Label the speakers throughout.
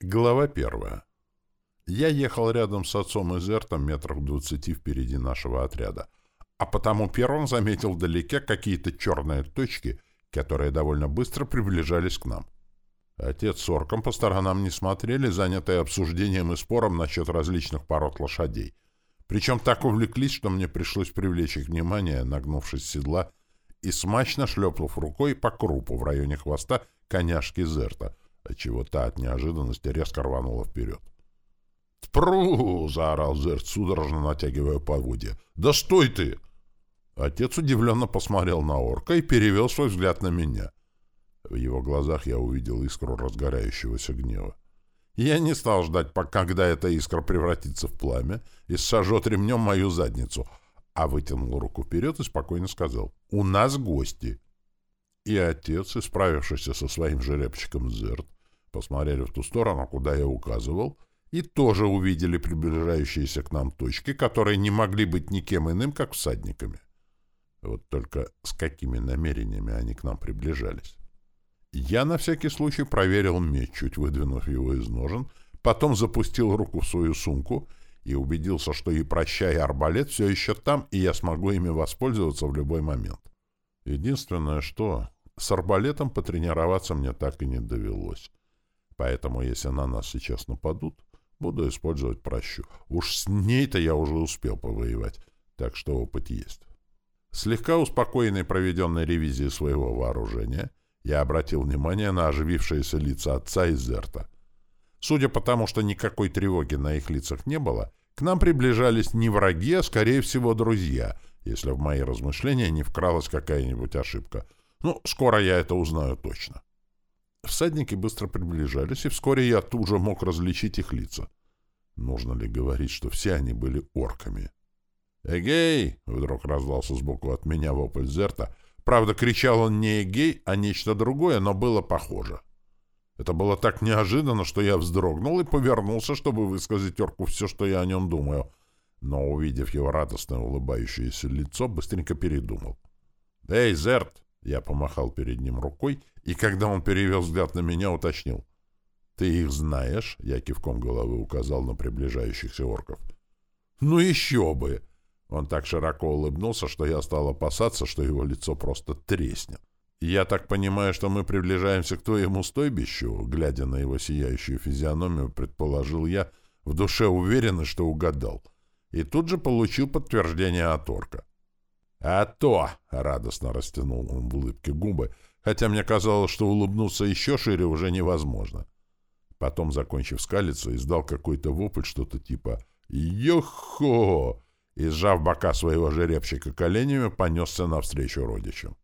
Speaker 1: Глава первая. Я ехал рядом с отцом и Зертом метрах двадцати впереди нашего отряда, а потому первым заметил вдалеке какие-то черные точки, которые довольно быстро приближались к нам. Отец с орком по сторонам не смотрели, занятые обсуждением и спором насчет различных пород лошадей. Причем так увлеклись, что мне пришлось привлечь их внимание, нагнувшись с седла и смачно шлепнув рукой по крупу в районе хвоста коняшки Зерта — отчего та от неожиданности резко рванула вперед. «Тпру!» — заорал Зерт, судорожно натягивая поводья. «Да стой ты!» Отец удивленно посмотрел на орка и перевел свой взгляд на меня. В его глазах я увидел искру разгорающегося гнева. Я не стал ждать, пока когда эта искра превратится в пламя и сожжет ремнем мою задницу, а вытянул руку вперед и спокойно сказал «У нас гости!» И отец, исправившийся со своим жеребчиком Зерт, посмотрели в ту сторону, куда я указывал, и тоже увидели приближающиеся к нам точки, которые не могли быть никем иным, как всадниками. Вот только с какими намерениями они к нам приближались. Я на всякий случай проверил меч, чуть выдвинув его из ножен, потом запустил руку в свою сумку и убедился, что и прощай, и арбалет все еще там, и я смогу ими воспользоваться в любой момент. Единственное, что с арбалетом потренироваться мне так и не довелось. Поэтому, если на нас сейчас нападут, буду использовать прощу. Уж с ней-то я уже успел повоевать, так что опыт есть. Слегка успокоенный проведенной ревизией своего вооружения, я обратил внимание на оживившиеся лица отца и Зерта. Судя по тому, что никакой тревоги на их лицах не было, к нам приближались не враги, а, скорее всего, друзья, если в мои размышления не вкралась какая-нибудь ошибка. Ну, скоро я это узнаю точно. Всадники быстро приближались, и вскоре я тут же мог различить их лица. Нужно ли говорить, что все они были орками? «Эгей!» — вдруг раздался сбоку от меня вопль Зерта. Правда, кричал он не «Эгей», а нечто другое, но было похоже. Это было так неожиданно, что я вздрогнул и повернулся, чтобы высказать орку все, что я о нем думаю. Но, увидев его радостное улыбающееся лицо, быстренько передумал. «Эй, Зерт!» — я помахал перед ним рукой, и когда он перевел взгляд на меня, уточнил. «Ты их знаешь?» — я кивком головы указал на приближающихся орков. «Ну еще бы!» Он так широко улыбнулся, что я стал опасаться, что его лицо просто треснет. «Я так понимаю, что мы приближаемся к твоему стойбищу?» Глядя на его сияющую физиономию, предположил я, в душе уверенно, что угадал. И тут же получил подтверждение от орка. «А то!» — радостно растянул он в улыбке губы — хотя мне казалось, что улыбнуться еще шире уже невозможно. Потом, закончив скалиться, издал какой-то вопль, что-то типа «Йо-хо!» и, сжав бока своего жеребчика коленями, понесся навстречу родичам.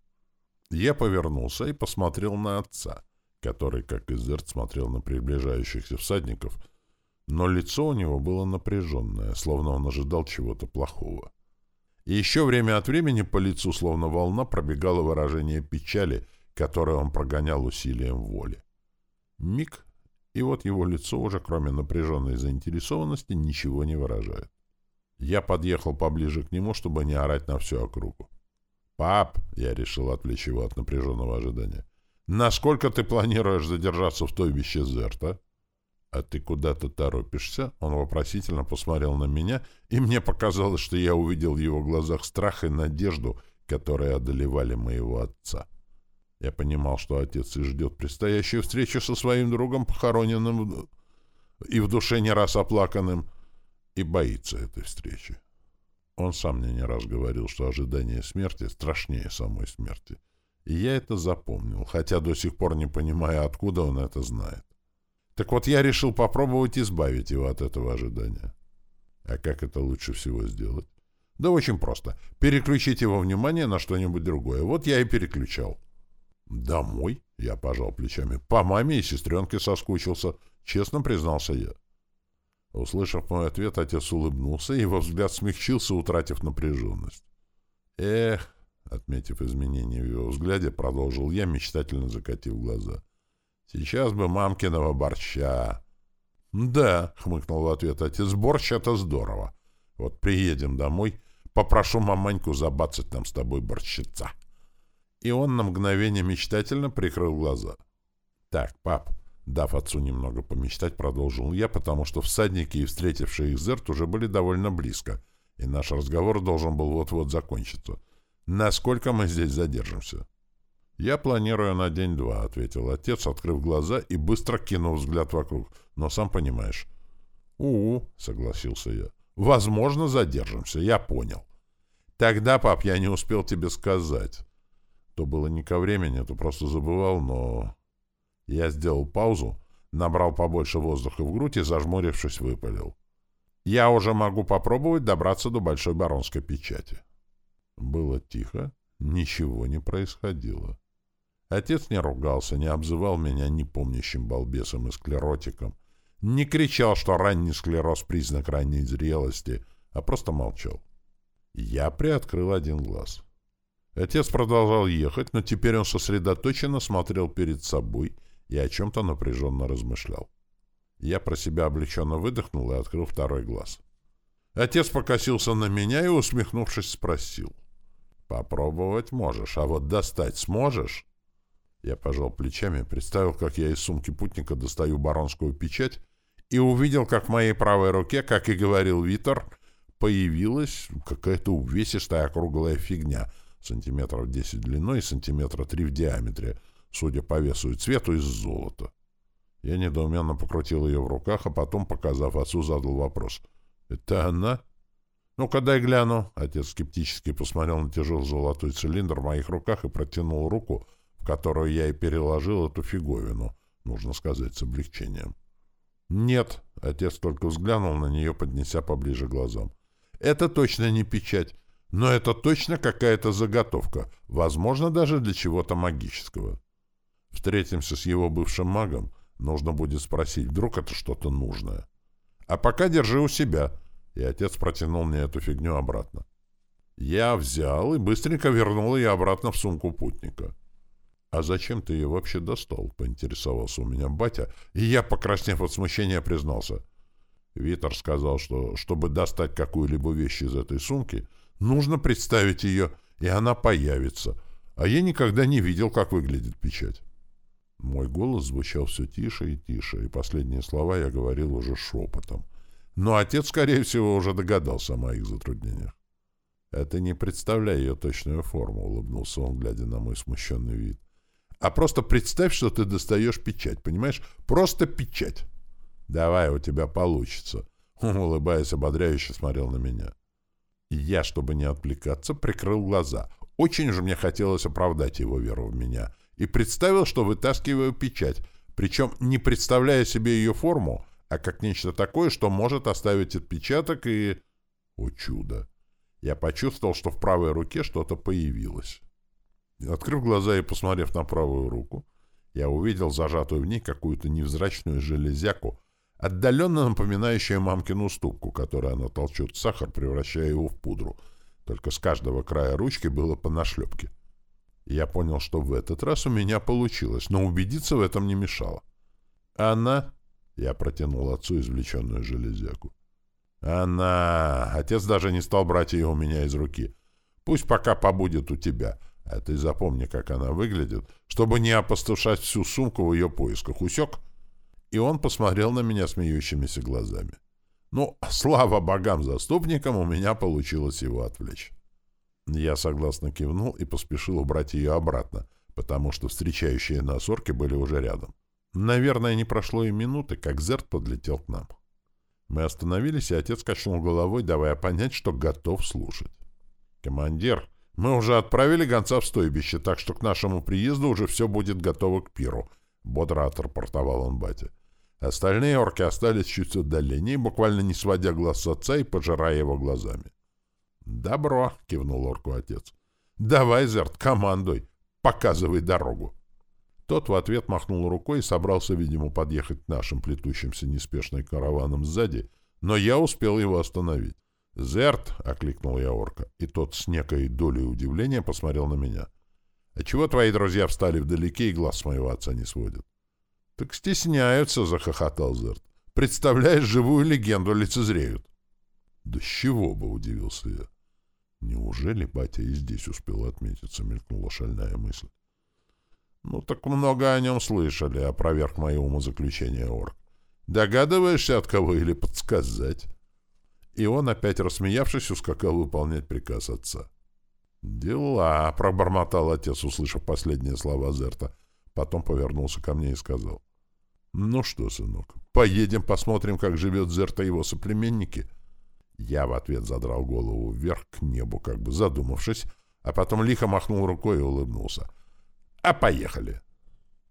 Speaker 1: Я повернулся и посмотрел на отца, который, как и Зерт, смотрел на приближающихся всадников, но лицо у него было напряженное, словно он ожидал чего-то плохого. И еще время от времени по лицу, словно волна, пробегало выражение печали — которое он прогонял усилием воли. Миг, и вот его лицо уже, кроме напряженной заинтересованности, ничего не выражает. Я подъехал поближе к нему, чтобы не орать на всю округу. «Пап!» — я решил отвлечь его от напряженного ожидания. «Насколько ты планируешь задержаться в той веще Зерта?» «А ты куда-то торопишься?» Он вопросительно посмотрел на меня, и мне показалось, что я увидел в его глазах страх и надежду, которые одолевали моего отца. Я понимал, что отец и ждет предстоящую встречу со своим другом, похороненным и в душе не раз оплаканным, и боится этой встречи. Он сам мне не раз говорил, что ожидание смерти страшнее самой смерти. И я это запомнил, хотя до сих пор не понимаю, откуда он это знает. Так вот, я решил попробовать избавить его от этого ожидания. А как это лучше всего сделать? Да очень просто. Переключить его внимание на что-нибудь другое. Вот я и переключал. «Домой?» — я пожал плечами. «По маме и сестренке соскучился», — честно признался я. Услышав мой ответ, отец улыбнулся, и его взгляд смягчился, утратив напряженность. «Эх!» — отметив изменения в его взгляде, продолжил я, мечтательно закатив глаза. «Сейчас бы мамкиного борща!» «Да», — хмыкнул в ответ отец, — «борщ — это здорово. Вот приедем домой, попрошу маманьку забацать нам с тобой борщица» и он на мгновение мечтательно прикрыл глаза. «Так, пап, Дав отцу немного помечтать, продолжил я, потому что всадники и встретившие их Зерт уже были довольно близко, и наш разговор должен был вот-вот закончиться. Насколько мы здесь задержимся? «Я планирую на день-два», — ответил отец, открыв глаза и быстро кинув взгляд вокруг. «Но сам понимаешь». «У-у», — согласился я. «Возможно, задержимся, я понял». «Тогда, пап, я не успел тебе сказать». То было не ко времени, то просто забывал, но... Я сделал паузу, набрал побольше воздуха в грудь и, зажмурившись, выпалил. «Я уже могу попробовать добраться до Большой Баронской печати». Было тихо, ничего не происходило. Отец не ругался, не обзывал меня непомнящим балбесом и склеротиком, не кричал, что ранний склероз — признак ранней зрелости, а просто молчал. Я приоткрыл один глаз. Отец продолжал ехать, но теперь он сосредоточенно смотрел перед собой и о чем-то напряженно размышлял. Я про себя облегченно выдохнул и открыл второй глаз. Отец покосился на меня и, усмехнувшись, спросил. «Попробовать можешь, а вот достать сможешь?» Я пожал плечами, представил, как я из сумки путника достаю баронскую печать и увидел, как в моей правой руке, как и говорил Витер, появилась какая-то увесистая округлая фигня, сантиметров 10 длиной и сантиметра 3 в диаметре, судя по весу и цвету, из золота. Я недоуменно покрутил ее в руках, а потом, показав отцу, задал вопрос. «Это она?» «Ну-ка, дай гляну». Отец скептически посмотрел на тяжелый золотой цилиндр в моих руках и протянул руку, которую я и переложил эту фиговину, нужно сказать, с облегчением. «Нет», — отец только взглянул на нее, поднеся поближе глазам. «Это точно не печать, но это точно какая-то заготовка, возможно, даже для чего-то магического. Встретимся с его бывшим магом, нужно будет спросить, вдруг это что-то нужное. А пока держи у себя». И отец протянул мне эту фигню обратно. Я взял и быстренько вернул ее обратно в сумку путника. «А зачем ты ее вообще достал?» — поинтересовался у меня батя, и я, покраснев от смущения, признался. Витер сказал, что, чтобы достать какую-либо вещь из этой сумки, нужно представить ее, и она появится. А я никогда не видел, как выглядит печать. Мой голос звучал все тише и тише, и последние слова я говорил уже шепотом. Но отец, скорее всего, уже догадался о моих затруднениях. «Это не представляя ее точную форму», — улыбнулся он, глядя на мой смущенный вид. А просто представь, что ты достаешь печать, понимаешь? Просто печать. Давай, у тебя получится. Улыбаясь, ободряюще смотрел на меня. Я, чтобы не отвлекаться, прикрыл глаза. Очень же мне хотелось оправдать его веру в меня. И представил, что вытаскиваю печать, причем не представляя себе ее форму, а как нечто такое, что может оставить отпечаток и... О чудо! Я почувствовал, что в правой руке что-то появилось. Открыв глаза и посмотрев на правую руку, я увидел зажатую в ней какую-то невзрачную железяку, отдаленно напоминающую мамкину ступку, которой она толчет сахар, превращая его в пудру. Только с каждого края ручки было по нашлепке. Я понял, что в этот раз у меня получилось, но убедиться в этом не мешало. «Она...» — я протянул отцу извлеченную железяку. «Она...» — отец даже не стал брать ее у меня из руки. «Пусть пока побудет у тебя. А ты запомни, как она выглядит, чтобы не опустошать всю сумку в ее поисках. Усек? И он посмотрел на меня смеющимися глазами. Ну, слава богам-заступникам, у меня получилось его отвлечь. Я согласно кивнул и поспешил убрать ее обратно, потому что встречающие нас орки были уже рядом. Наверное, не прошло и минуты, как Зерт подлетел к нам. Мы остановились, и отец качнул головой, давая понять, что готов слушать. «Командир!» Мы уже отправили гонца в стойбище, так что к нашему приезду уже все будет готово к пиру», — бодро отрапортовал он батя. Остальные орки остались чуть отдаленнее, буквально не сводя глаз с отца и пожирая его глазами. «Добро», — кивнул орку отец. «Давай, Зерт, командуй, показывай дорогу». Тот в ответ махнул рукой и собрался, видимо, подъехать к нашим плетущимся неспешной караваном сзади, но я успел его остановить. «Зерт!» — окликнул я орка, и тот с некой долей удивления посмотрел на меня. «А чего твои друзья встали вдалеке и глаз моего отца не сводят?» «Так стесняются!» — захохотал Зерт. «Представляешь, живую легенду лицезреют!» «Да с чего бы!» — удивился я. «Неужели батя и здесь успел отметиться?» — мелькнула шальная мысль. «Ну так много о нем слышали», — опроверг мое умозаключение орк. «Догадываешься, от кого или подсказать?» И он, опять рассмеявшись, ускакал выполнять приказ отца. «Дела», — пробормотал отец, услышав последние слова Зерта. Потом повернулся ко мне и сказал. «Ну что, сынок, поедем посмотрим, как живет Зерта и его соплеменники?» Я в ответ задрал голову вверх к небу, как бы задумавшись, а потом лихо махнул рукой и улыбнулся. «А поехали!»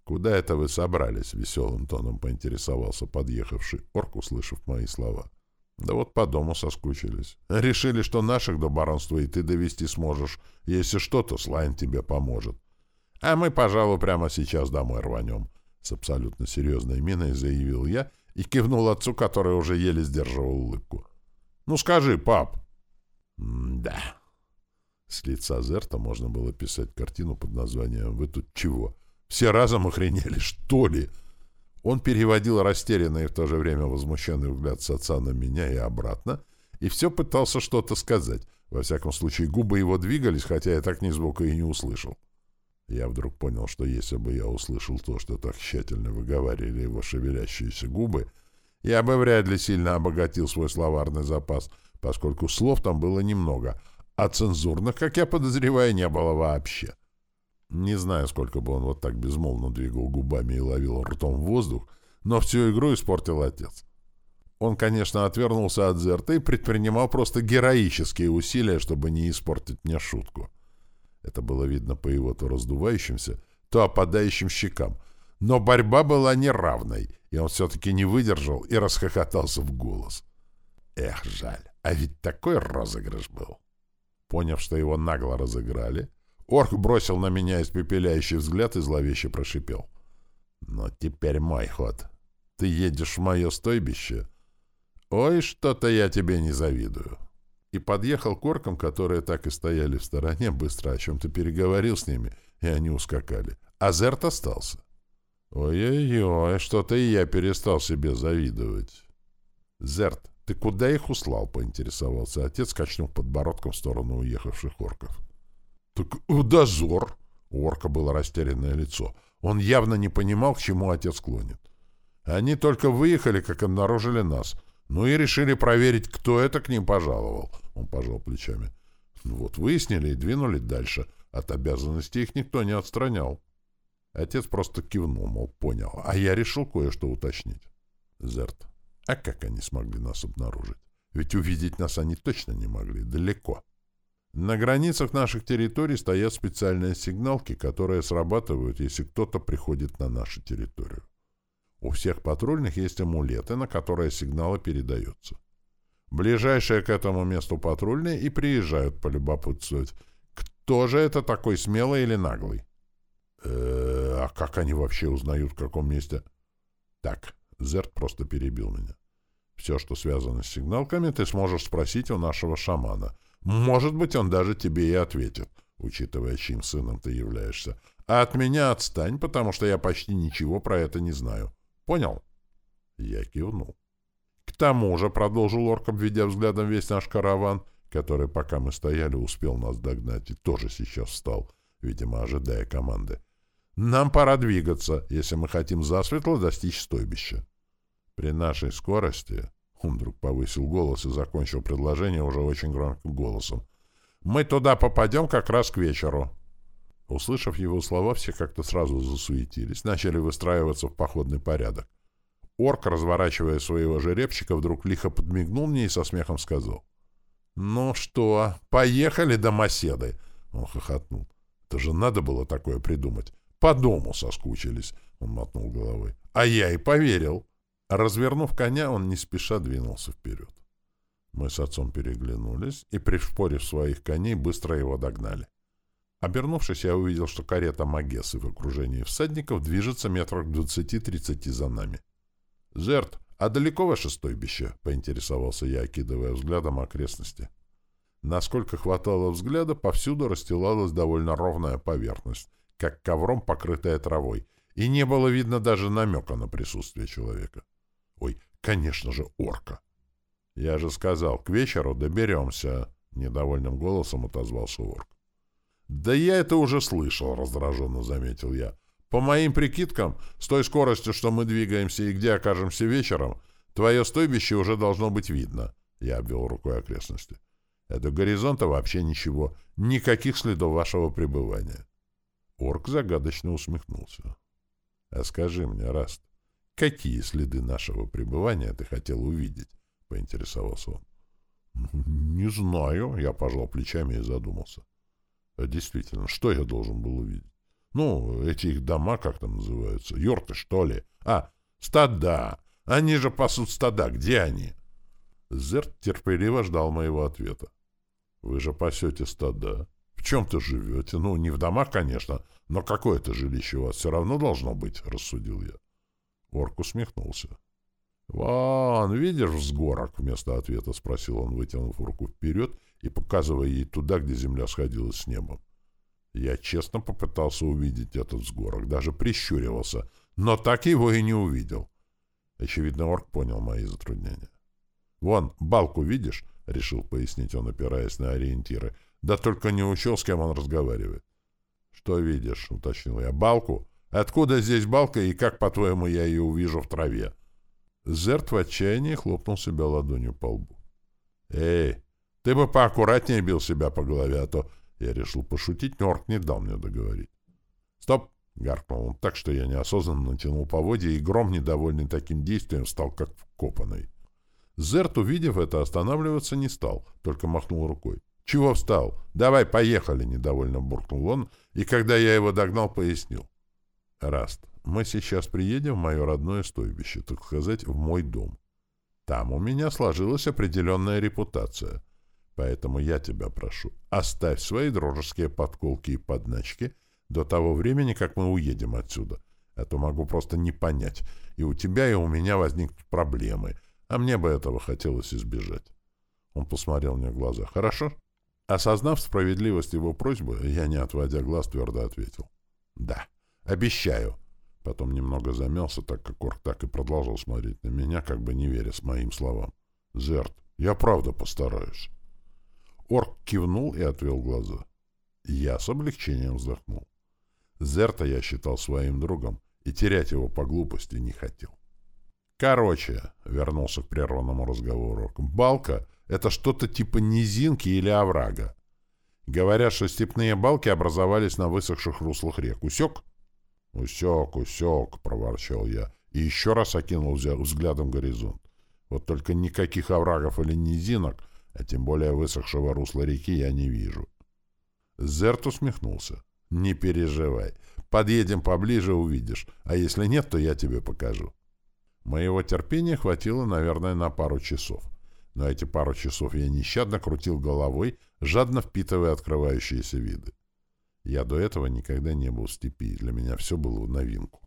Speaker 1: «Куда это вы собрались?» — веселым тоном поинтересовался подъехавший орк, услышав мои слова. «Да вот по дому соскучились. Решили, что наших до баронства и ты довести сможешь. Если что-то, Слайн тебе поможет. А мы, пожалуй, прямо сейчас домой рванем». С абсолютно серьезной миной заявил я и кивнул отцу, который уже еле сдерживал улыбку. «Ну скажи, пап!» «Да...» С лица Зерта можно было писать картину под названием «Вы тут чего? Все разом охренели, что ли?» Он переводил растерянный и в то же время возмущенный взгляд с отца на меня и обратно, и все пытался что-то сказать. Во всяком случае, губы его двигались, хотя я так ни звука и не услышал. Я вдруг понял, что если бы я услышал то, что так тщательно выговаривали его шевелящиеся губы, я бы вряд ли сильно обогатил свой словарный запас, поскольку слов там было немного — а цензурных, как я подозреваю, не было вообще. Не знаю, сколько бы он вот так безмолвно двигал губами и ловил ртом воздух, но всю игру испортил отец. Он, конечно, отвернулся от Зерта и предпринимал просто героические усилия, чтобы не испортить мне шутку. Это было видно по его то раздувающимся, то опадающим щекам. Но борьба была неравной, и он все-таки не выдержал и расхохотался в голос. Эх, жаль, а ведь такой розыгрыш был. Поняв, что его нагло разыграли, орк бросил на меня испепеляющий взгляд и зловеще прошипел. «Но теперь мой ход. Ты едешь в мое стойбище? Ой, что-то я тебе не завидую». И подъехал к оркам, которые так и стояли в стороне, быстро о чем-то переговорил с ними, и они ускакали. А Зерт остался. Ой-ой-ой, что-то и я перестал себе завидовать. Зерт, «Ты куда их услал?» — поинтересовался отец, качнув подбородком в сторону уехавших орков. «Так в дозор!» — у орка было растерянное лицо. Он явно не понимал, к чему отец клонит. Они только выехали, как обнаружили нас. Ну и решили проверить, кто это к ним пожаловал. Он пожал плечами. Вот выяснили и двинули дальше. От обязанностей их никто не отстранял. Отец просто кивнул, мол, понял. А я решил кое-что уточнить. Зерт, а как они смогли нас обнаружить? Ведь увидеть нас они точно не могли, далеко. На границах наших территорий стоят специальные сигналки, которые срабатывают, если кто-то приходит на нашу территорию. У всех патрульных есть амулеты, на которые сигналы передаются. Ближайшие к этому месту патрульные и приезжают полюбопытствовать, кто же это такой смелый или наглый. Э а как они вообще узнают, в каком месте? Так, Зерт просто перебил меня. Все, что связано с сигналками, ты сможешь спросить у нашего шамана. Может быть, он даже тебе и ответит, учитывая, чьим сыном ты являешься. А от меня отстань, потому что я почти ничего про это не знаю. Понял? Я кивнул. К тому же, — продолжил орк, обведя взглядом весь наш караван, который, пока мы стояли, успел нас догнать и тоже сейчас встал, видимо, ожидая команды. Нам пора двигаться, если мы хотим засветло достичь стойбища. При нашей скорости, он вдруг повысил голос и закончил предложение уже очень громким голосом, мы туда попадем как раз к вечеру. Услышав его слова, все как-то сразу засуетились, начали выстраиваться в походный порядок. Орк, разворачивая своего жеребчика, вдруг лихо подмигнул мне и со смехом сказал. «Ну что, поехали, домоседы!» Он хохотнул. «Это же надо было такое придумать. По дому соскучились!» Он мотнул головой. «А я и поверил!» Развернув коня, он не спеша двинулся вперед. Мы с отцом переглянулись и, пришпорив своих коней, быстро его догнали. Обернувшись, я увидел, что карета Магесы в окружении всадников движется метрах двадцати-тридцати за нами. «Зерт, а далеко ваше стойбище?» — поинтересовался я, окидывая взглядом окрестности. Насколько хватало взгляда, повсюду расстилалась довольно ровная поверхность, как ковром покрытая травой, и не было видно даже намека на присутствие человека. Конечно же, орка. Я же сказал, к вечеру доберемся, недовольным голосом отозвался орк. Да я это уже слышал, раздраженно заметил я. По моим прикидкам, с той скоростью, что мы двигаемся и где окажемся вечером, твое стойбище уже должно быть видно. Я обвел рукой окрестности. До горизонта вообще ничего, никаких следов вашего пребывания. Орк загадочно усмехнулся. — А скажи мне, Раст, какие следы нашего пребывания ты хотел увидеть? — поинтересовался он. — Не знаю, — я пожал плечами и задумался. А действительно, что я должен был увидеть? Ну, эти их дома, как там называются? Юрты, что ли? А, стада! Они же пасут стада. Где они? Зерт терпеливо ждал моего ответа. Вы же пасете стада. В чем-то живете. Ну, не в домах, конечно, но какое-то жилище у вас все равно должно быть, рассудил я. Орк усмехнулся. «Вон, видишь взгорок?» — вместо ответа спросил он, вытянув руку вперед и показывая ей туда, где земля сходилась с небом. Я честно попытался увидеть этот взгорок, даже прищуривался, но так его и не увидел. Очевидно, орк понял мои затруднения. «Вон, балку видишь?» — решил пояснить он, опираясь на ориентиры. «Да только не учел, с кем он разговаривает». «Что видишь?» — уточнил я. «Балку? Откуда здесь балка и как, по-твоему, я ее увижу в траве?» Зерт в отчаянии хлопнул себя ладонью по лбу. «Эй, ты бы поаккуратнее бил себя по голове, а то я решил пошутить, но орк не дал мне договорить. «Стоп!» — гаркнул он так, что я неосознанно натянул поводья, и гром, недовольный таким действием, стал как вкопанный. Зерт, увидев это, останавливаться не стал, только махнул рукой. «Чего встал? Давай, поехали!» — недовольно буркнул он, и когда я его догнал, пояснил. «Раст, мы сейчас приедем в мое родное стойбище, так сказать, в мой дом. Там у меня сложилась определенная репутация». Поэтому я тебя прошу, оставь свои дружеские подколки и подначки до того времени, как мы уедем отсюда. А то могу просто не понять. И у тебя, и у меня возникнут проблемы. А мне бы этого хотелось избежать. Он посмотрел мне в глаза. Хорошо? Осознав справедливость его просьбы, я, не отводя глаз, твердо ответил. Да, обещаю. Потом немного замялся, так как Орк так и продолжал смотреть на меня, как бы не веря с моим словам. Зерт, я правда постараюсь. Орк кивнул и отвел глаза. Я с облегчением вздохнул. Зерта я считал своим другом, и терять его по глупости не хотел. Короче, вернулся к прерванному разговору, балка — это что-то типа низинки или оврага. Говорят, что степные балки образовались на высохших руслах рек. Усек? Усек, усек, проворчал я, и еще раз окинул взглядом горизонт. Вот только никаких оврагов или низинок — а тем более высохшего русла реки я не вижу. Зерт усмехнулся. «Не переживай. Подъедем поближе, увидишь. А если нет, то я тебе покажу». Моего терпения хватило, наверное, на пару часов. Но эти пару часов я нещадно крутил головой, жадно впитывая открывающиеся виды. Я до этого никогда не был в степи, для меня все было в новинку.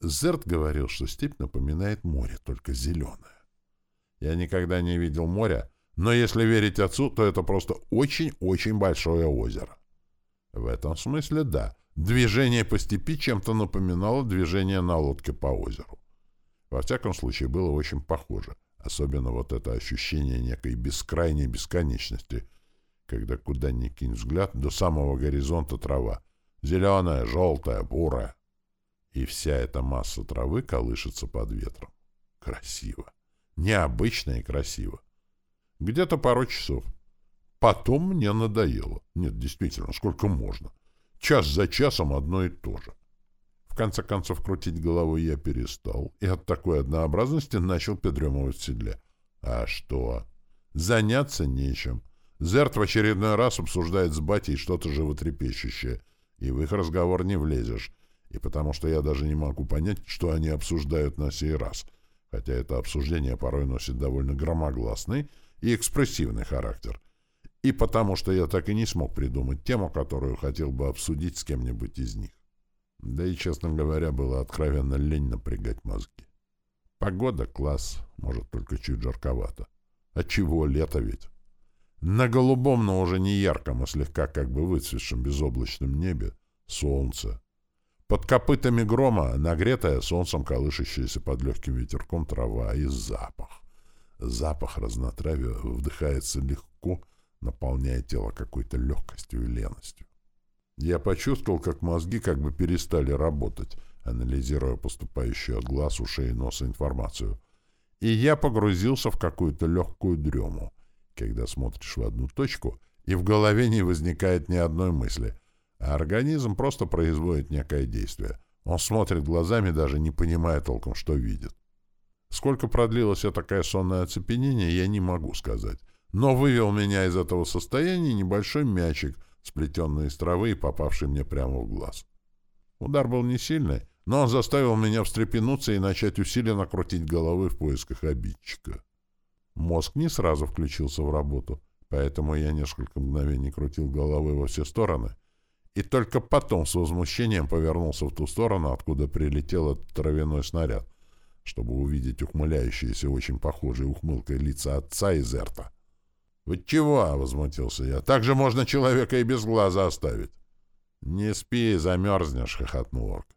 Speaker 1: Зерт говорил, что степь напоминает море, только зеленое. Я никогда не видел моря, но если верить отцу, то это просто очень-очень большое озеро. В этом смысле да. Движение по степи чем-то напоминало движение на лодке по озеру. Во всяком случае, было очень похоже. Особенно вот это ощущение некой бескрайней бесконечности, когда куда ни кинь взгляд, до самого горизонта трава. Зеленая, желтая, бурая. И вся эта масса травы колышется под ветром. Красиво. Необычно и красиво. Где-то пару часов. Потом мне надоело. Нет, действительно, сколько можно. Час за часом одно и то же. В конце концов, крутить головой я перестал, и от такой однообразности начал подремывать в седле. А что? Заняться нечем. Зерт в очередной раз обсуждает с батей что-то животрепещущее, и в их разговор не влезешь, и потому что я даже не могу понять, что они обсуждают на сей раз, хотя это обсуждение порой носит довольно громогласный и экспрессивный характер. И потому что я так и не смог придумать тему, которую хотел бы обсудить с кем-нибудь из них. Да и, честно говоря, было откровенно лень напрягать мозги. Погода — класс, может, только чуть жарковато. А чего, лето ведь? На голубом, но уже не ярком, а слегка как бы выцветшем безоблачном небе — солнце. Под копытами грома нагретая солнцем колышащаяся под легким ветерком трава и запах. Запах разнотравия вдыхается легко, наполняя тело какой-то легкостью и леностью. Я почувствовал, как мозги как бы перестали работать, анализируя поступающую от глаз, ушей и носа информацию. И я погрузился в какую-то легкую дрему, когда смотришь в одну точку, и в голове не возникает ни одной мысли, а организм просто производит некое действие. Он смотрит глазами, даже не понимая толком, что видит. Сколько продлилось это такое сонное оцепенение, я не могу сказать. Но вывел меня из этого состояния небольшой мячик, сплетенный из травы и попавший мне прямо в глаз. Удар был не сильный, но он заставил меня встрепенуться и начать усиленно крутить головой в поисках обидчика. Мозг не сразу включился в работу, поэтому я несколько мгновений крутил головой во все стороны и только потом с возмущением повернулся в ту сторону, откуда прилетел этот травяной снаряд, чтобы увидеть ухмыляющиеся очень похожей ухмылкой лица отца и Зерта. «Вы чего?» — возмутился я. «Так же можно человека и без глаза оставить». «Не спи, замерзнешь», — хохотнул орк.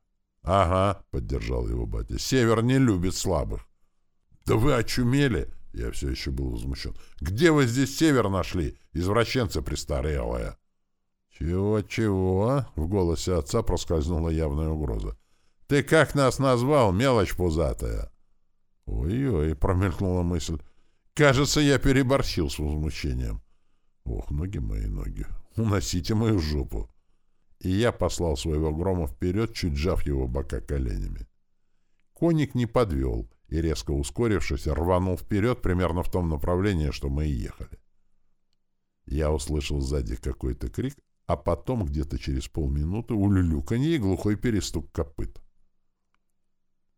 Speaker 1: «Ага», — поддержал его батя. «Север не любит слабых». «Да вы очумели!» — я все еще был возмущен. «Где вы здесь север нашли, извращенцы престарелые?» «Чего-чего?» — в голосе отца проскользнула явная угроза. «Ты как нас назвал, мелочь пузатая?» «Ой-ой», — промелькнула мысль. «Кажется, я переборщил с возмущением». «Ох, ноги мои ноги, уносите мою жопу!» И я послал своего грома вперед, чуть сжав его бока коленями. Коник не подвел и, резко ускорившись, рванул вперед примерно в том направлении, что мы и ехали. Я услышал сзади какой-то крик, а потом где-то через полминуты улюлюканье и глухой перестук копыт.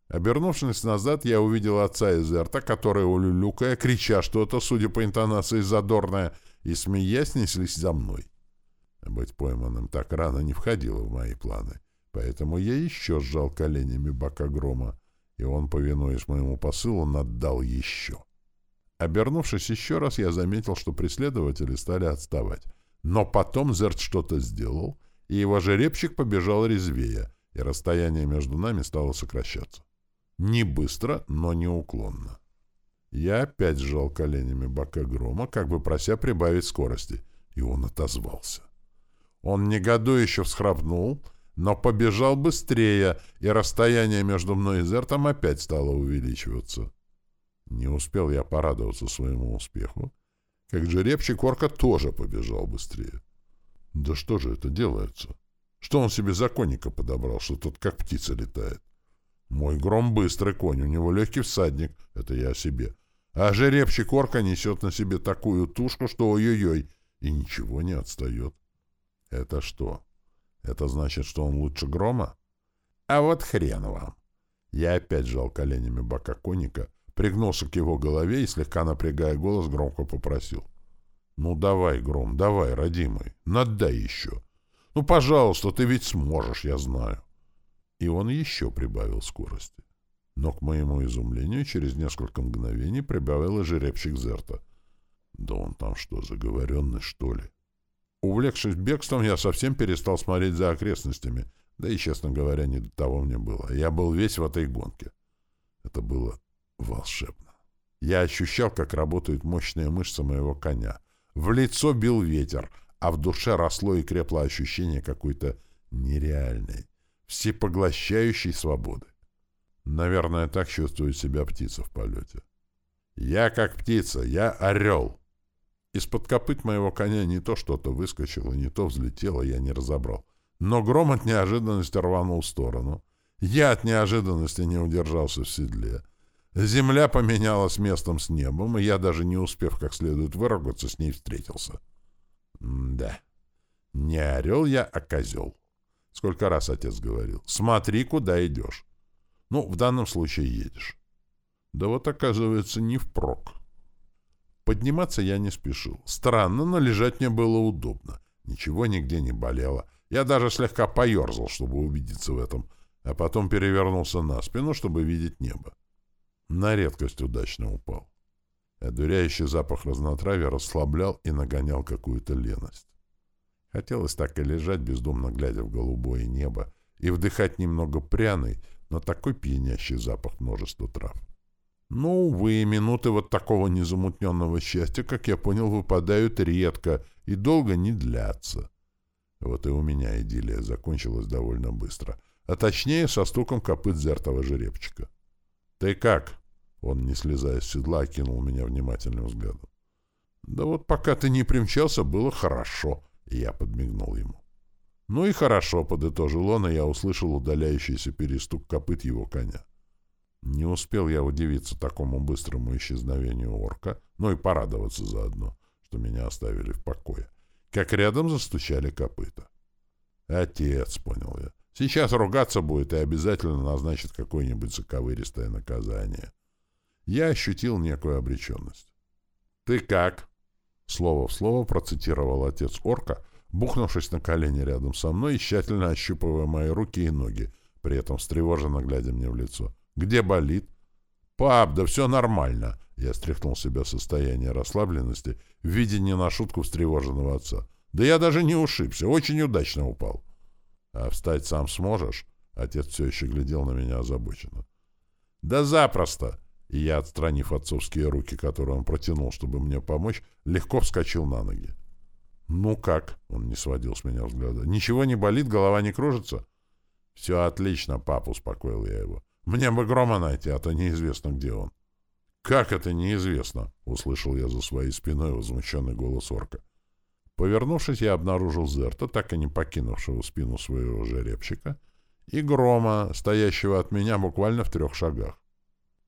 Speaker 1: Обернувшись назад, я увидел отца Эзерта, который, улюлюкая, крича что-то, судя по интонации задорное, и, смеясь, неслись за мной. Быть пойманным так рано не входило в мои планы, поэтому я еще сжал коленями бока грома, и он, повинуясь моему посылу, наддал еще. Обернувшись еще раз, я заметил, что преследователи стали отставать. Но потом Зерт что-то сделал, и его жеребчик побежал резвее, и расстояние между нами стало сокращаться. Не быстро, но неуклонно. Я опять сжал коленями бока грома, как бы прося прибавить скорости, и он отозвался. Он негодующе всхрапнул, но побежал быстрее, и расстояние между мной и Зертом опять стало увеличиваться. Не успел я порадоваться своему успеху, как жеребчик орка тоже побежал быстрее. Да что же это делается? Что он себе законника подобрал, что тот как птица летает? Мой гром быстрый конь, у него легкий всадник, это я о себе. А жеребчик орка несет на себе такую тушку, что ой-ой-ой, и ничего не отстает. Это что? Это значит, что он лучше грома? А вот хрен вам. Я опять жал коленями бока коника, пригнулся к его голове и, слегка напрягая голос, громко попросил. «Ну давай, Гром, давай, родимый, надай еще. Ну, пожалуйста, ты ведь сможешь, я знаю». И он еще прибавил скорости. Но, к моему изумлению, через несколько мгновений прибавил и жеребчик Зерта. Да он там что, заговоренный, что ли? Увлекшись бегством, я совсем перестал смотреть за окрестностями, да и, честно говоря, не до того мне было. Я был весь в этой гонке. Это было волшебно. Я ощущал, как работают мощные мышцы моего коня. В лицо бил ветер, а в душе росло и крепло ощущение какой-то нереальной, всепоглощающей свободы. Наверное, так чувствует себя птица в полете. Я как птица, я орел. Из-под копыт моего коня не то что-то выскочило, не то взлетело, я не разобрал. Но гром от неожиданности рванул в сторону. Я от неожиданности не удержался в седле. Земля поменялась местом с небом, и я, даже не успев как следует выругаться, с ней встретился. М да, не орел я, а козел. Сколько раз отец говорил. Смотри, куда идешь. Ну, в данном случае едешь. Да вот, оказывается, не впрок. Подниматься я не спешил. Странно, но лежать мне было удобно. Ничего нигде не болело. Я даже слегка поерзал, чтобы убедиться в этом, а потом перевернулся на спину, чтобы видеть небо. На редкость удачно упал. Одуряющий запах разнотравья расслаблял и нагонял какую-то леность. Хотелось так и лежать, бездумно глядя в голубое небо, и вдыхать немного пряный, но такой пьянящий запах множества трав. Но, увы, минуты вот такого незамутненного счастья, как я понял, выпадают редко и долго не длятся. Вот и у меня идиллия закончилась довольно быстро. А точнее, со стуком копыт зертого жеребчика. «Ты как?» Он, не слезая с седла, окинул меня внимательным взглядом. «Да вот пока ты не примчался, было хорошо», — я подмигнул ему. «Ну и хорошо», — подытожил он, и я услышал удаляющийся перестук копыт его коня. Не успел я удивиться такому быстрому исчезновению орка, ну и порадоваться заодно, что меня оставили в покое, как рядом застучали копыта. «Отец», — понял я, — «сейчас ругаться будет и обязательно назначит какое-нибудь заковыристое наказание». Я ощутил некую обреченность. «Ты как?» Слово в слово процитировал отец орка, бухнувшись на колени рядом со мной и тщательно ощупывая мои руки и ноги, при этом встревоженно глядя мне в лицо. «Где болит?» «Пап, да все нормально!» Я стряхнул себя состояние расслабленности в виде не на шутку встревоженного отца. «Да я даже не ушибся, очень удачно упал». «А встать сам сможешь?» Отец все еще глядел на меня озабоченно. «Да запросто!» и я, отстранив отцовские руки, которые он протянул, чтобы мне помочь, легко вскочил на ноги. «Ну как?» — он не сводил с меня взгляда. «Ничего не болит, голова не кружится?» «Все отлично, пап», — успокоил я его. «Мне бы Грома найти, а то неизвестно, где он». «Как это неизвестно?» — услышал я за своей спиной возмущенный голос орка. Повернувшись, я обнаружил Зерта, так и не покинувшего спину своего жеребчика, и Грома, стоящего от меня буквально в трех шагах.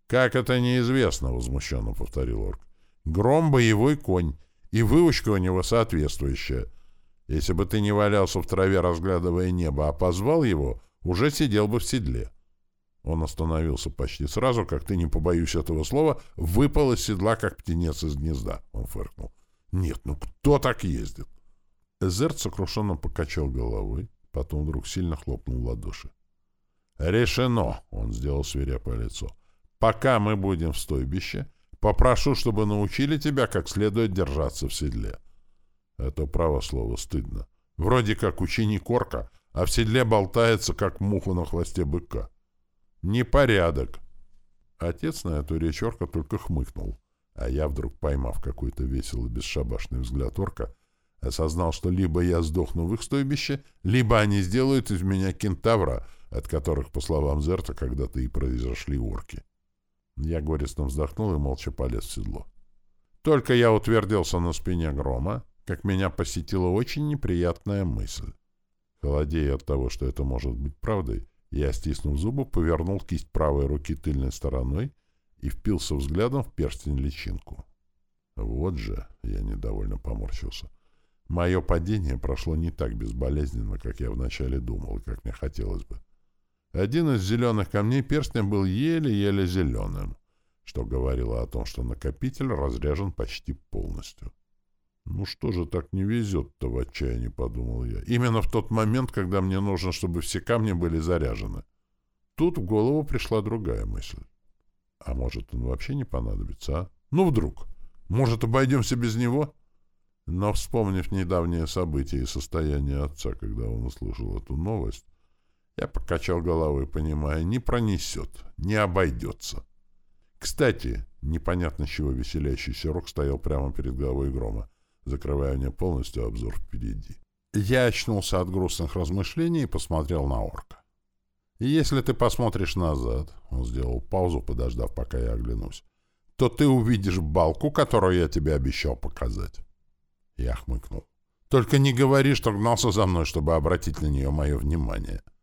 Speaker 1: «Как это неизвестно?» — возмущенно повторил орк. «Гром — боевой конь, и выучка у него соответствующая. Если бы ты не валялся в траве, разглядывая небо, а позвал его, уже сидел бы в седле». Он остановился почти сразу, как ты, не побоюсь этого слова, выпал из седла, как птенец из гнезда. Он фыркнул. «Нет, ну кто так ездит?» Эзерт сокрушенно покачал головой, потом вдруг сильно хлопнул в ладоши. «Решено!» — он сделал свирепое лицо. Пока мы будем в стойбище, попрошу, чтобы научили тебя как следует держаться в седле. Это право слово стыдно. Вроде как ученик орка, а в седле болтается, как муха на хвосте быка. Непорядок. Отец на эту речь орка только хмыкнул, а я, вдруг поймав какой-то веселый бесшабашный взгляд орка, осознал, что либо я сдохну в их стойбище, либо они сделают из меня кентавра, от которых, по словам Зерта, когда-то и произошли орки. Я горестно вздохнул и молча полез в седло. Только я утвердился на спине грома, как меня посетила очень неприятная мысль. Холодея от того, что это может быть правдой, я, стиснув зубы, повернул кисть правой руки тыльной стороной и впился взглядом в перстень-личинку. Вот же, я недовольно поморщился. Мое падение прошло не так безболезненно, как я вначале думал как мне хотелось бы. Один из зеленых камней перстня был еле-еле зеленым, что говорило о том, что накопитель разряжен почти полностью. «Ну что же так не везет-то в отчаянии?» — подумал я. «Именно в тот момент, когда мне нужно, чтобы все камни были заряжены». Тут в голову пришла другая мысль. «А может, он вообще не понадобится, а? Ну, вдруг? Может, обойдемся без него?» Но, вспомнив недавние события и состояние отца, когда он услышал эту новость, я покачал головой, понимая, не пронесет, не обойдется. Кстати, непонятно с чего веселящийся рог стоял прямо перед головой грома, закрывая мне полностью обзор впереди. Я очнулся от грустных размышлений и посмотрел на орка. Если ты посмотришь назад, он сделал паузу, подождав, пока я оглянусь, то ты увидишь балку, которую я тебе обещал показать. Я хмыкнул. Только не говори, что гнался за мной, чтобы обратить на нее мое внимание. —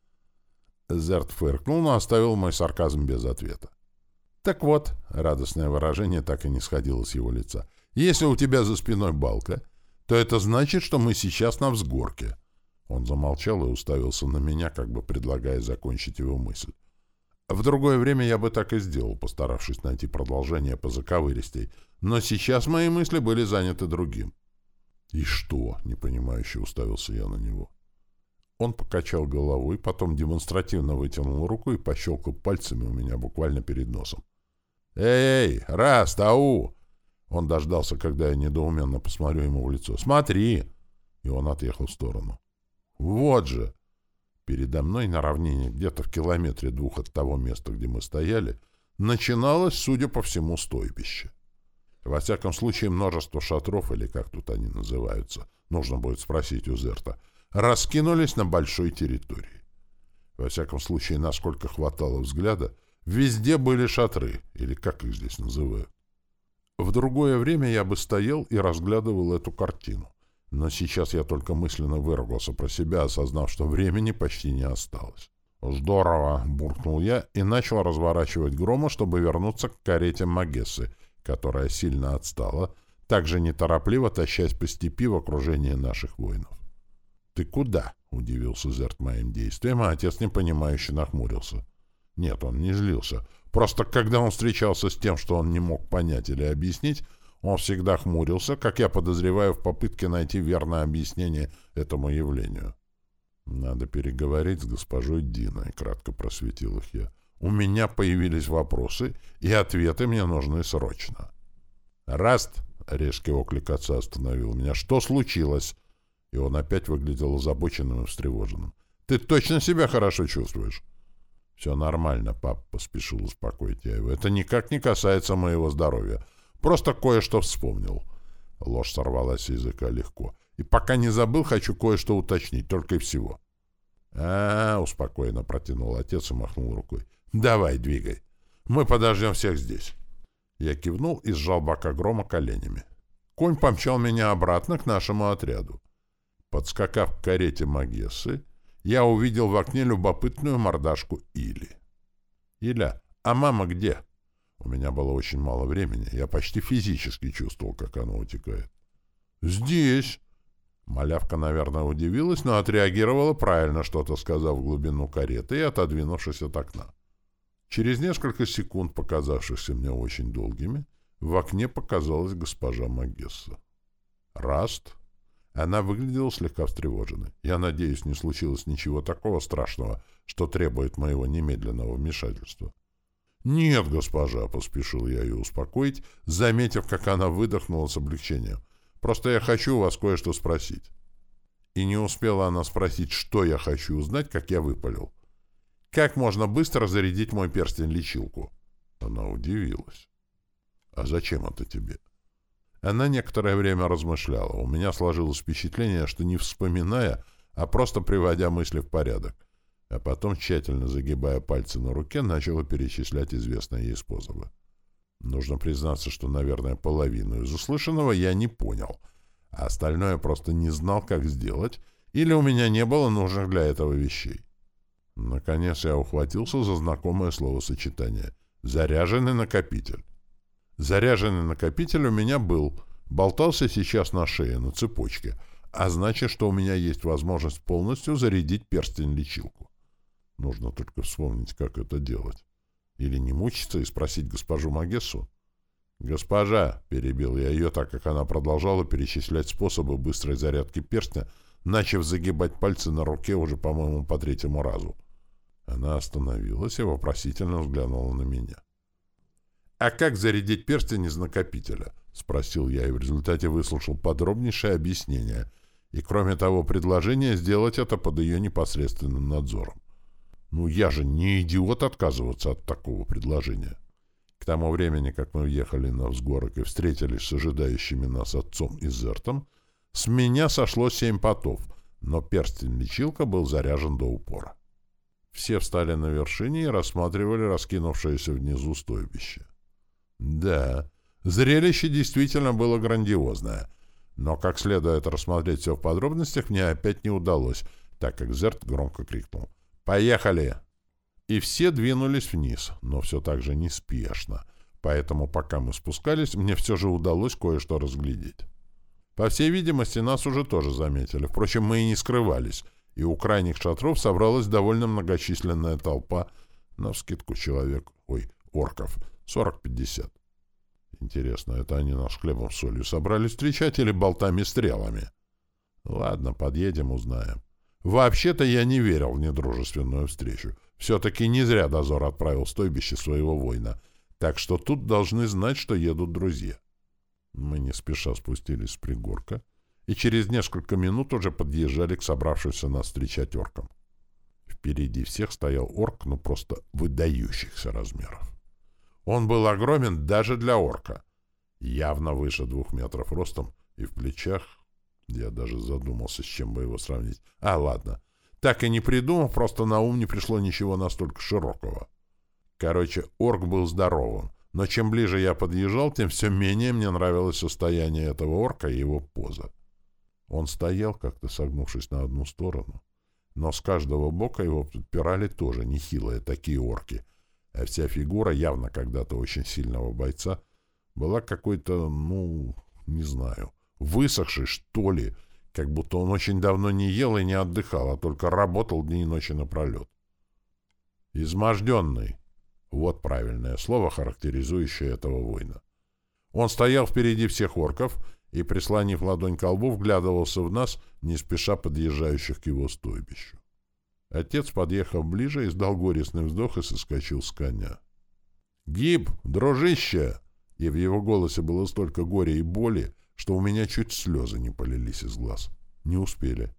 Speaker 1: Зерт фыркнул, но оставил мой сарказм без ответа. «Так вот», — радостное выражение так и не сходило с его лица, «если у тебя за спиной балка, то это значит, что мы сейчас на взгорке». Он замолчал и уставился на меня, как бы предлагая закончить его мысль. В другое время я бы так и сделал, постаравшись найти продолжение по заковыристей, но сейчас мои мысли были заняты другим. «И что?» — непонимающе уставился я на него. Он покачал головой, потом демонстративно вытянул руку и пощелкал пальцами у меня буквально перед носом. «Эй, раз, тау!» Он дождался, когда я недоуменно посмотрю ему в лицо. «Смотри!» И он отъехал в сторону. «Вот же!» Передо мной на равнине, где-то в километре двух от того места, где мы стояли, начиналось, судя по всему, стойбище. Во всяком случае, множество шатров, или как тут они называются, нужно будет спросить у Зерта — раскинулись на большой территории. Во всяком случае, насколько хватало взгляда, везде были шатры, или как их здесь называют. В другое время я бы стоял и разглядывал эту картину. Но сейчас я только мысленно выругался про себя, осознав, что времени почти не осталось. «Здорово!» — буркнул я и начал разворачивать грома, чтобы вернуться к карете Магессы, которая сильно отстала, также неторопливо тащась по степи в окружении наших воинов. «Ты куда?» — удивился Зерт моим действием, а отец непонимающе нахмурился. Нет, он не злился. Просто когда он встречался с тем, что он не мог понять или объяснить, он всегда хмурился, как я подозреваю, в попытке найти верное объяснение этому явлению. «Надо переговорить с госпожой Диной», — кратко просветил их я. «У меня появились вопросы, и ответы мне нужны срочно». «Раст!» — резкий оклик отца остановил меня. «Что случилось?» И он опять выглядел озабоченным и встревоженным. «Ты точно себя хорошо чувствуешь?» «Все нормально, пап», — поспешил успокоить я его. «Это никак не касается моего здоровья. Просто кое-что вспомнил». Ложь сорвалась с языка легко. «И пока не забыл, хочу кое-что уточнить, только и всего». А, -а, -а успокоенно протянул отец и махнул рукой. «Давай, двигай. Мы подождем всех здесь». Я кивнул и сжал бока грома коленями. Конь помчал меня обратно к нашему отряду. Подскакав к карете Магессы, я увидел в окне любопытную мордашку Или. «Иля, а мама где?» У меня было очень мало времени, я почти физически чувствовал, как оно утекает. «Здесь!» Малявка, наверное, удивилась, но отреагировала правильно, что-то сказав в глубину кареты и отодвинувшись от окна. Через несколько секунд, показавшихся мне очень долгими, в окне показалась госпожа Магесса. «Раст?» Она выглядела слегка встревоженной. Я надеюсь, не случилось ничего такого страшного, что требует моего немедленного вмешательства. «Нет, госпожа», — поспешил я ее успокоить, заметив, как она выдохнула с облегчением. «Просто я хочу у вас кое-что спросить». И не успела она спросить, что я хочу узнать, как я выпалил. «Как можно быстро зарядить мой перстень-лечилку?» Она удивилась. «А зачем это тебе?» Она некоторое время размышляла. У меня сложилось впечатление, что не вспоминая, а просто приводя мысли в порядок. А потом, тщательно загибая пальцы на руке, начала перечислять известные ей способы. Нужно признаться, что, наверное, половину из услышанного я не понял, а остальное просто не знал, как сделать, или у меня не было нужных для этого вещей. Наконец я ухватился за знакомое словосочетание «заряженный накопитель». Заряженный накопитель у меня был, болтался сейчас на шее, на цепочке, а значит, что у меня есть возможность полностью зарядить перстень-лечилку. Нужно только вспомнить, как это делать. Или не мучиться и спросить госпожу Магессу. «Госпожа!» — перебил я ее, так как она продолжала перечислять способы быстрой зарядки перстня, начав загибать пальцы на руке уже, по-моему, по третьему разу. Она остановилась и вопросительно взглянула на меня. «А как зарядить перстень из накопителя?» — спросил я, и в результате выслушал подробнейшее объяснение, и, кроме того, предложение сделать это под ее непосредственным надзором. Ну, я же не идиот отказываться от такого предложения. К тому времени, как мы уехали на взгорок и встретились с ожидающими нас отцом и Зертом, с меня сошло семь потов, но перстень-лечилка был заряжен до упора. Все встали на вершине и рассматривали раскинувшееся внизу стойбище. Да, зрелище действительно было грандиозное, но как следует рассмотреть все в подробностях мне опять не удалось, так как Зерт громко крикнул. «Поехали!» И все двинулись вниз, но все так же неспешно, поэтому пока мы спускались, мне все же удалось кое-что разглядеть. По всей видимости, нас уже тоже заметили, впрочем, мы и не скрывались, и у крайних шатров собралась довольно многочисленная толпа, навскидку человек, ой, орков — Сорок-пятьдесят. Интересно, это они нас хлебом с солью собрались встречать или болтами-стрелами? Ладно, подъедем, узнаем. Вообще-то я не верил в недружественную встречу. Все-таки не зря дозор отправил стойбище своего воина. Так что тут должны знать, что едут друзья. Мы не спеша спустились с пригорка и через несколько минут уже подъезжали к собравшимся нас встречать оркам. Впереди всех стоял орк, ну просто выдающихся размеров. Он был огромен даже для орка. Явно выше двух метров ростом и в плечах. Я даже задумался, с чем бы его сравнить. А, ладно. Так и не придумал, просто на ум не пришло ничего настолько широкого. Короче, орк был здоровым, но чем ближе я подъезжал, тем все менее мне нравилось состояние этого орка и его поза. Он стоял, как-то согнувшись на одну сторону, но с каждого бока его подпирали тоже нехилые такие орки, а вся фигура явно когда-то очень сильного бойца была какой-то, ну, не знаю, высохшей, что ли, как будто он очень давно не ел и не отдыхал, а только работал дни и ночи напролет. Изможденный. Вот правильное слово, характеризующее этого воина. Он стоял впереди всех орков и, прислонив ладонь к лбу, вглядывался в нас, не спеша подъезжающих к его стойбищу. Отец, подъехав ближе, издал горестный вздох и соскочил с коня. «Гиб, дружище!» И в его голосе было столько горя и боли, что у меня чуть слезы не полились из глаз. Не успели.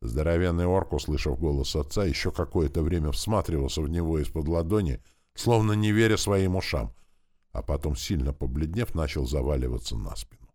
Speaker 1: Здоровенный орк, услышав голос отца, еще какое-то время всматривался в него из-под ладони, словно не веря своим ушам, а потом, сильно побледнев, начал заваливаться на спину.